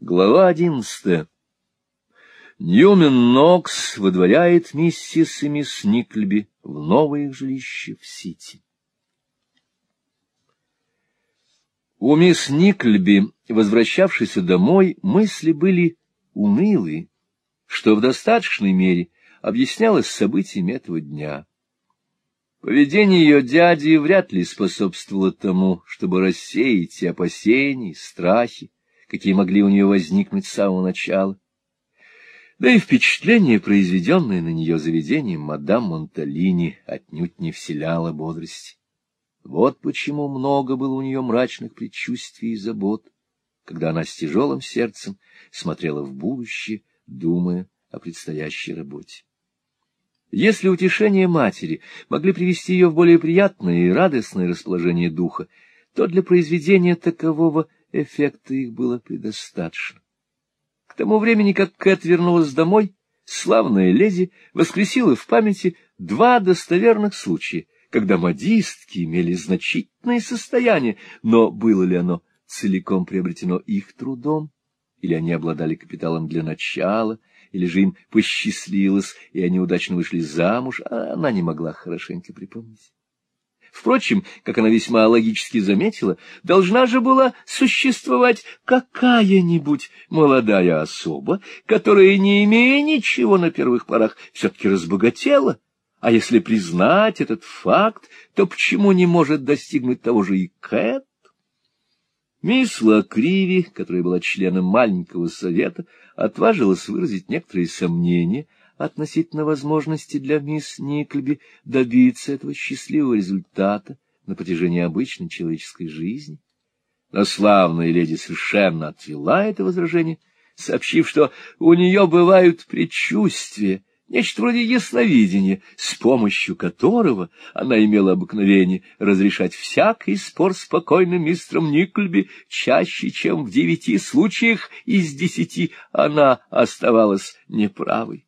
Глава одиннадцатая. Ньюмен Нокс выдворяет миссис и мисс Никльби в новое жилище в Сити. У мисс Никльби, возвращавшейся домой, мысли были унылые, что в достаточной мере объяснялось событиями этого дня. Поведение ее дяди вряд ли способствовало тому, чтобы рассеять и опасения, страхи, какие могли у нее возникнуть с самого начала. Да и впечатление, произведенное на нее заведением мадам Монталини, отнюдь не вселяло бодрости. Вот почему много было у нее мрачных предчувствий и забот, когда она с тяжелым сердцем смотрела в будущее, думая о предстоящей работе. Если утешения матери могли привести ее в более приятное и радостное расположение духа, то для произведения такового эффекта их было предостаточно. К тому времени, как Кэт вернулась домой, славная леди воскресила в памяти два достоверных случая, когда модистки имели значительное состояние, но было ли оно целиком приобретено их трудом, или они обладали капиталом для начала, или же им посчастливилось, и они удачно вышли замуж, а она не могла хорошенько припомнить. Впрочем, как она весьма логически заметила, должна же была существовать какая-нибудь молодая особа, которая, не имея ничего на первых порах, все-таки разбогатела. А если признать этот факт, то почему не может достигнуть того же и Кэт? Мисс Лакриви, которая была членом маленького совета, отважилась выразить некоторые сомнения — относительно возможности для мисс Никльби добиться этого счастливого результата на протяжении обычной человеческой жизни. Но славная леди совершенно отвела это возражение, сообщив, что у нее бывают предчувствия, нечто вроде ясновидения, с помощью которого она имела обыкновение разрешать всякий спор спокойным мистером Никльби чаще, чем в девяти случаях из десяти она оставалась неправой. —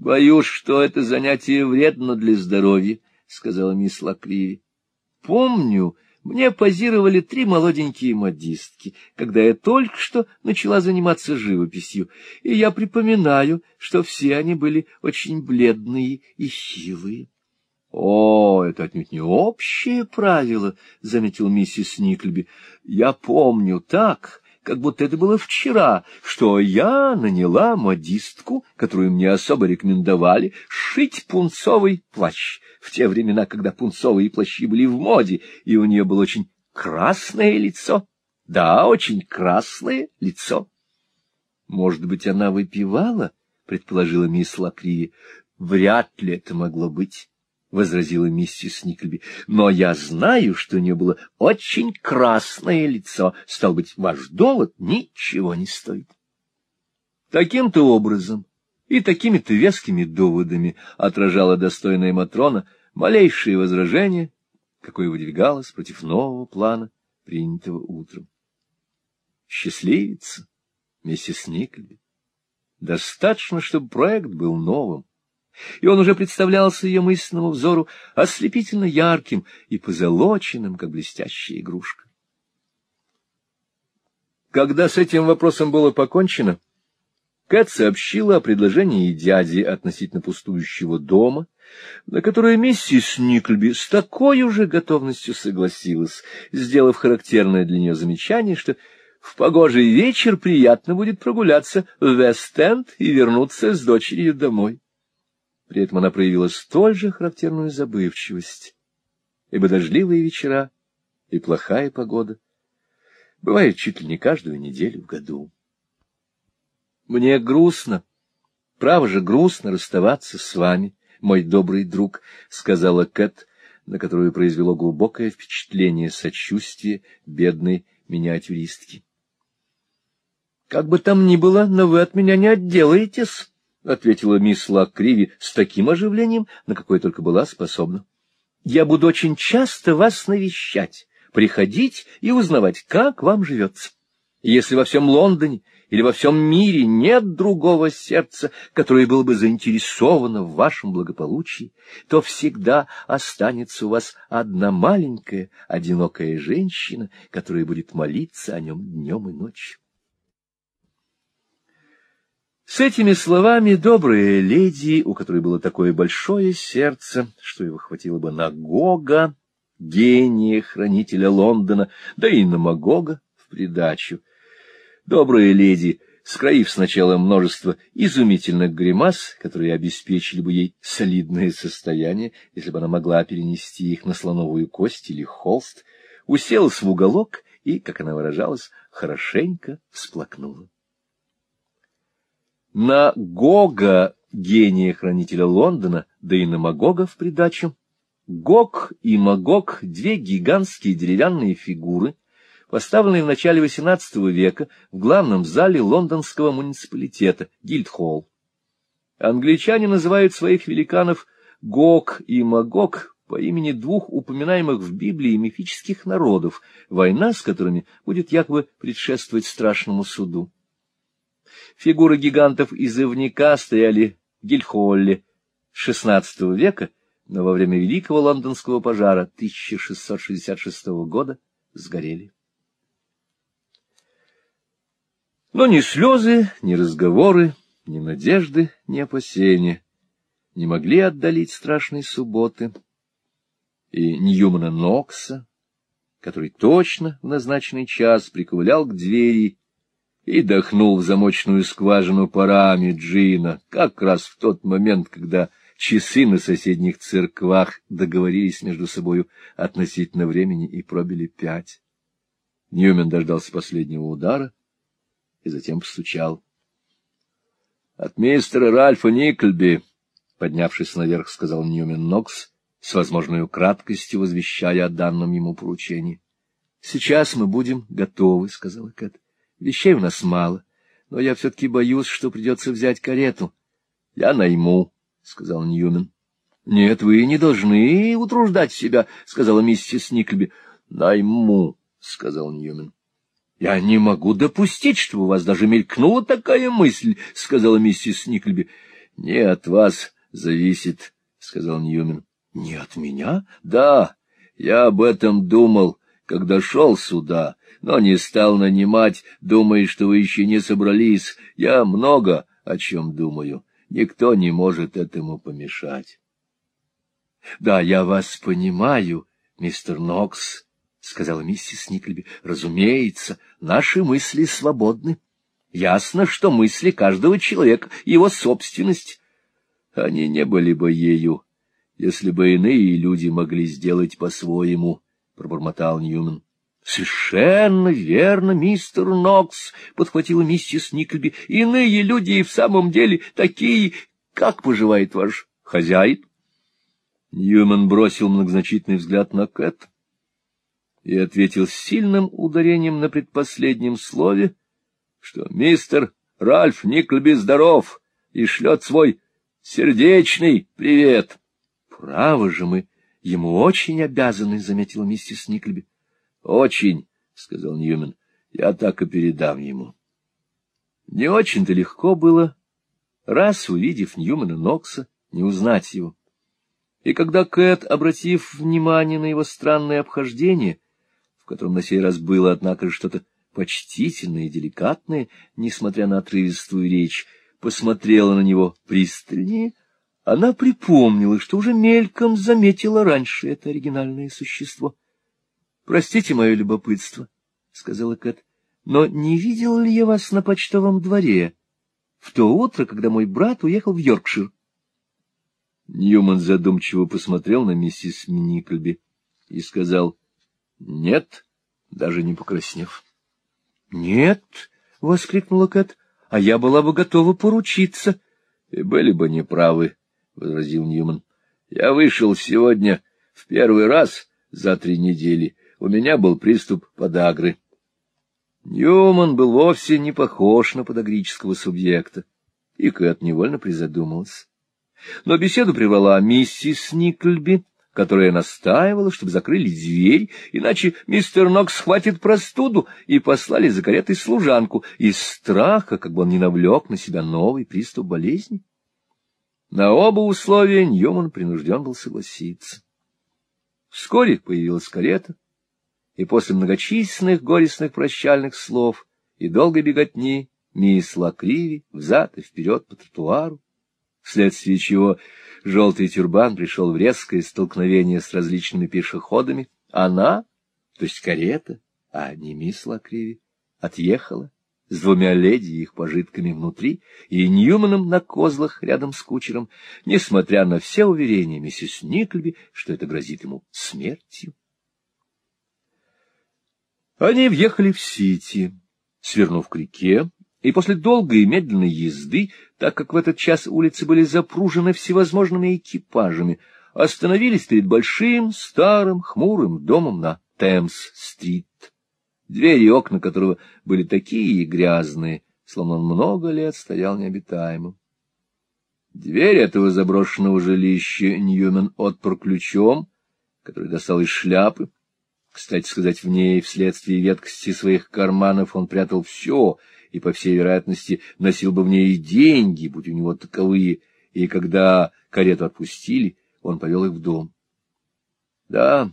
Боюсь, что это занятие вредно для здоровья, — сказала мисс Лакриви. — Помню, мне позировали три молоденькие модистки, когда я только что начала заниматься живописью, и я припоминаю, что все они были очень бледные и хилые. — О, это отнюдь не общее правило, — заметил миссис Никльби. — Я помню так, как будто это было вчера, что я наняла модистку, которую мне особо рекомендовали, шить пунцовый плащ в те времена, когда пунцовые плащи были в моде, и у нее было очень красное лицо. Да, очень красное лицо. Может быть, она выпивала, предположила мисс Лакриви. Вряд ли это могло быть. — возразила миссис Никльби. — Но я знаю, что у нее было очень красное лицо. Стал быть, ваш довод ничего не стоит. Таким-то образом и такими-то вескими доводами отражала достойная Матрона малейшее возражение, какое выдвигалось против нового плана, принятого утром. Счастливица, миссис Никльби. Достаточно, чтобы проект был новым и он уже представлялся ее мысленному взору ослепительно ярким и позолоченным, как блестящая игрушка. Когда с этим вопросом было покончено, Кэт сообщила о предложении дяди относительно пустующего дома, на которое миссис Никльби с такой уже готовностью согласилась, сделав характерное для нее замечание, что в погожий вечер приятно будет прогуляться в Вест-Энд и вернуться с дочерью домой. При этом она проявила столь же характерную забывчивость, ибо дождливые вечера и плохая погода бывают чуть ли не каждую неделю в году. Мне грустно, право же грустно расставаться с вами, мой добрый друг, — сказала Кэт, на которую произвело глубокое впечатление сочувствия бедной миниатюристки. — Как бы там ни было, но вы от меня не отделаетесь. — ответила мисс Лакриви с таким оживлением, на какое только была способна. — Я буду очень часто вас навещать, приходить и узнавать, как вам живется. Если во всем Лондоне или во всем мире нет другого сердца, которое было бы заинтересовано в вашем благополучии, то всегда останется у вас одна маленькая, одинокая женщина, которая будет молиться о нем днем и ночью. С этими словами добрая леди, у которой было такое большое сердце, что его хватило бы на Гога, гения хранителя Лондона, да и на Магога в придачу, добрая леди, скроив сначала множество изумительных гримас, которые обеспечили бы ей солидное состояние, если бы она могла перенести их на слоновую кость или холст, уселась в уголок и, как она выражалась, хорошенько всплакнула. На Гога, гения хранителя Лондона, да и на Магога в придачу, Гог и Магог — две гигантские деревянные фигуры, поставленные в начале XVIII века в главном зале лондонского муниципалитета Гильдхолл. Англичане называют своих великанов Гог и Магог по имени двух упоминаемых в Библии мифических народов, война с которыми будет якобы предшествовать страшному суду. Фигуры гигантов из ивника стояли в Гильхолле XVI века, но во время Великого Лондонского пожара 1666 года сгорели. Но ни слезы, ни разговоры, ни надежды, ни опасения не могли отдалить страшной субботы и Ньюмана Нокса, который точно в назначенный час приковылял к двери и дохнул в замочную скважину парами джина, как раз в тот момент, когда часы на соседних церквах договорились между собою относительно времени и пробили пять. Ньюмен дождался последнего удара и затем постучал. — От мистера Ральфа Никльби, — поднявшись наверх, сказал Ньюмен Нокс, с возможной краткостью возвещая о данном ему поручении. — Сейчас мы будем готовы, — сказала Кэт. Вещей у нас мало, но я все-таки боюсь, что придется взять карету. — Я найму, — сказал Ньюмен. — Нет, вы не должны утруждать себя, — сказала миссис Никльби. — Найму, — сказал Ньюмен. — Я не могу допустить, чтобы у вас даже мелькнула такая мысль, — сказала миссис Никльби. — Не от вас зависит, — сказал Ньюмен. — Не от меня? — Да, я об этом думал, когда шел сюда но не стал нанимать, думая, что вы еще не собрались. Я много о чем думаю. Никто не может этому помешать. — Да, я вас понимаю, мистер Нокс, — сказала миссис Никльби. — Разумеется, наши мысли свободны. Ясно, что мысли каждого человека — его собственность. Они не были бы ею, если бы иные люди могли сделать по-своему, — пробормотал Ньюман. — Совершенно верно, мистер Нокс, — подхватила миссис Никльби. — Иные люди и в самом деле такие... Как поживает ваш хозяин? Ньюман бросил многозначительный взгляд на Кэт и ответил с сильным ударением на предпоследнем слове, что мистер Ральф Никльби здоров и шлет свой сердечный привет. — Право же мы ему очень обязаны, — заметила миссис Никльби. — Очень, — сказал Ньюмен, — я так и передам ему. Не очень-то легко было, раз увидев Ньюмана Нокса, не узнать его. И когда Кэт, обратив внимание на его странное обхождение, в котором на сей раз было, однако же, что-то почтительное и деликатное, несмотря на отрывистую речь, посмотрела на него пристальнее, она припомнила, что уже мельком заметила раньше это оригинальное существо. Простите мое любопытство, — сказала Кэт, — но не видел ли я вас на почтовом дворе в то утро, когда мой брат уехал в Йоркшир? Ньюман задумчиво посмотрел на миссис Никльби и сказал «нет», даже не покраснев. «Нет», — воскликнула Кэт, — «а я была бы готова поручиться». «И были бы неправы», — возразил Ньюман. «Я вышел сегодня в первый раз за три недели» у меня был приступ подагры. Ньюман был вовсе не похож на подагрического субъекта, и Кэт невольно призадумалась. Но беседу прервала миссис Никльби, которая настаивала, чтобы закрыли дверь, иначе мистер Нокс схватит простуду, и послали за каретой служанку из страха, как бы он не навлек на себя новый приступ болезни. На оба условия Ньюман принужден был согласиться. Вскоре появилась карета, и после многочисленных горестных прощальных слов и долгой беготни мисс Лакриви взад и вперед по тротуару, вследствие чего желтый тюрбан пришел в резкое столкновение с различными пешеходами. Она, то есть карета, а не мисс Лакриви, отъехала с двумя леди и их пожитками внутри, и Ньюманом на козлах рядом с кучером, несмотря на все уверения миссис Никльби, что это грозит ему смертью. Они въехали в Сити, свернув к реке, и после долгой и медленной езды, так как в этот час улицы были запружены всевозможными экипажами, остановились перед большим, старым, хмурым домом на Темс-стрит двери и окна которого были такие грязные, словно он много лет стоял необитаемым. Дверь этого заброшенного жилища Ньюмен отпер ключом, который достал из шляпы. Кстати сказать, в ней вследствие веткости своих карманов он прятал все, и, по всей вероятности, носил бы в ней и деньги, будь у него таковые, и когда карету отпустили, он повел их в дом. Да,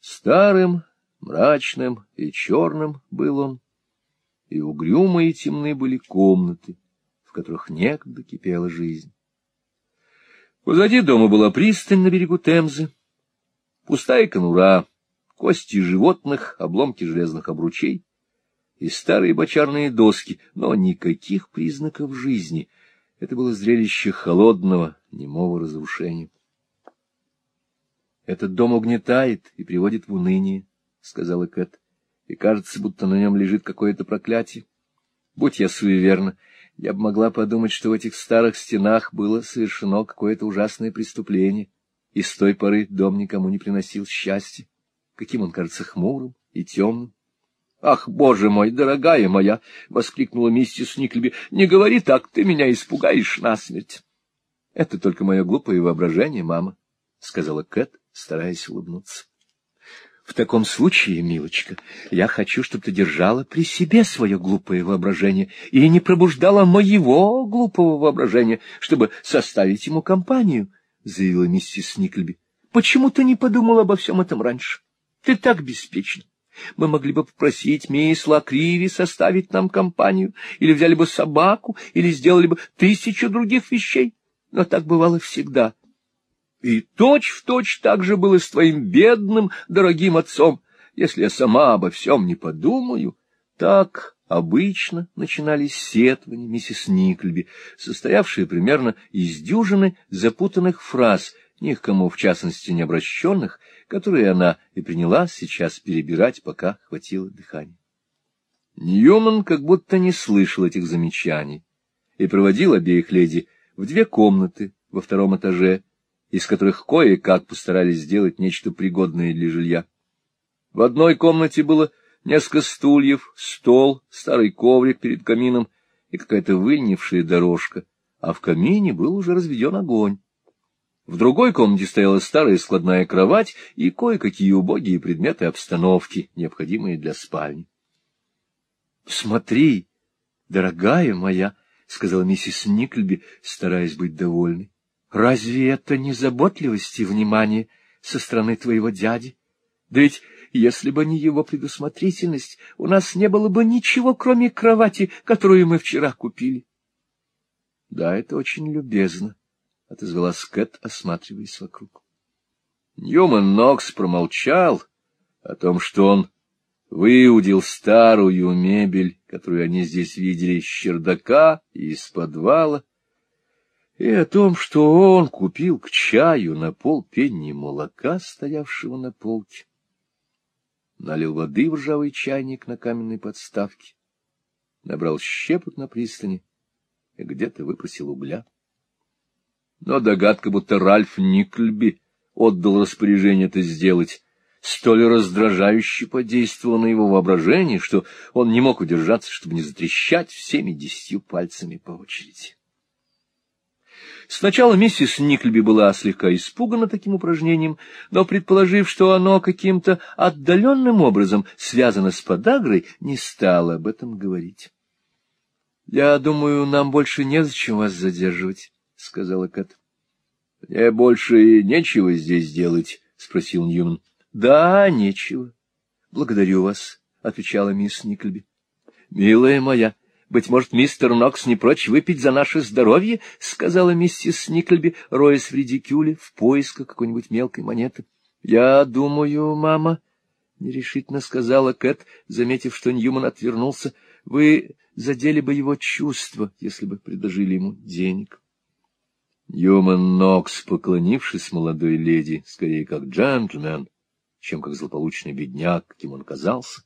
старым Мрачным и черным был он, и угрюмые и темны были комнаты, в которых некогда кипела жизнь. Позади дома была пристань на берегу Темзы, пустая конура, кости животных, обломки железных обручей и старые бочарные доски, но никаких признаков жизни. Это было зрелище холодного, немого разрушения. Этот дом угнетает и приводит в уныние. — сказала Кэт, — и кажется, будто на нем лежит какое-то проклятие. Будь я суеверна, я бы могла подумать, что в этих старых стенах было совершено какое-то ужасное преступление, и с той поры дом никому не приносил счастья. Каким он кажется хмурым и темным. — Ах, боже мой, дорогая моя! — воскликнула миссис Никлеби. — Не говори так, ты меня испугаешь насмерть. — Это только мое глупое воображение, мама, — сказала Кэт, стараясь улыбнуться. В таком случае, милочка, я хочу, чтобы ты держала при себе свое глупое воображение и не пробуждала моего глупого воображения, чтобы составить ему компанию, — заявила миссис Никльби. — Почему ты не подумала обо всем этом раньше? Ты так беспечна. Мы могли бы попросить мисс Лакриви составить нам компанию, или взяли бы собаку, или сделали бы тысячу других вещей. Но так бывало всегда. И точь-в-точь точь так же было с твоим бедным, дорогим отцом. Если я сама обо всем не подумаю, так обычно начинались сетвания миссис Никльби, состоявшие примерно из дюжины запутанных фраз, ни к кому в частности не обращенных, которые она и принялась сейчас перебирать, пока хватило дыхания. Ньюман как будто не слышал этих замечаний и проводил обеих леди в две комнаты во втором этаже, из которых кое-как постарались сделать нечто пригодное для жилья. В одной комнате было несколько стульев, стол, старый коврик перед камином и какая-то выльнившая дорожка, а в камине был уже разведен огонь. В другой комнате стояла старая складная кровать и кое-какие убогие предметы обстановки, необходимые для спальни. — Смотри, дорогая моя, — сказала миссис Никльби, стараясь быть довольной. Разве это не заботливость и внимание со стороны твоего дяди? Да ведь если бы не его предусмотрительность, у нас не было бы ничего, кроме кровати, которую мы вчера купили. — Да, это очень любезно, — отозвалась Кэт, осматриваясь вокруг. Ньюман Нокс промолчал о том, что он выудил старую мебель, которую они здесь видели с чердака и из подвала, и о том, что он купил к чаю на полпенни молока, стоявшего на полке. Налил воды в ржавый чайник на каменной подставке, набрал щепот на пристани и где-то выпросил угля. Но догадка, будто Ральф Никльби отдал распоряжение это сделать, столь раздражающе подействовала на его воображение, что он не мог удержаться, чтобы не затрещать всеми десятью пальцами по очереди. Сначала миссис Никльби была слегка испугана таким упражнением, но, предположив, что оно каким-то отдаленным образом связано с подагрой, не стала об этом говорить. — Я думаю, нам больше незачем вас задерживать, — сказала Кэт. — Мне больше нечего здесь делать, — спросил Ньюман. — Да, нечего. — Благодарю вас, — отвечала мисс Никльби. — Милая моя, Быть может, мистер Нокс не прочь выпить за наше здоровье, — сказала миссис Никльби, роясь в редикюле в поисках какой-нибудь мелкой монеты. — Я думаю, мама, — нерешительно сказала Кэт, заметив, что Ньюман отвернулся, — вы задели бы его чувства, если бы предложили ему денег. Ньюман Нокс, поклонившись молодой леди, скорее как джентльмен, чем как злополучный бедняк, каким он казался,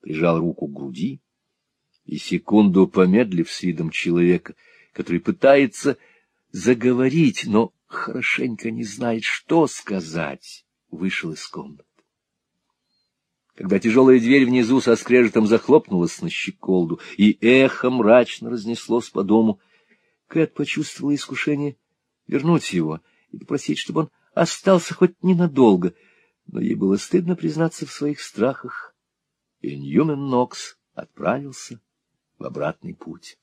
прижал руку к груди и, секунду помедлив с видом человека, который пытается заговорить, но хорошенько не знает, что сказать, вышел из комнаты. Когда тяжелая дверь внизу со скрежетом захлопнулась на щеколду, и эхо мрачно разнеслось по дому, Кэт почувствовала искушение вернуть его и попросить, чтобы он остался хоть ненадолго, но ей было стыдно признаться в своих страхах, и Ньюмен Нокс отправился в обратный путь.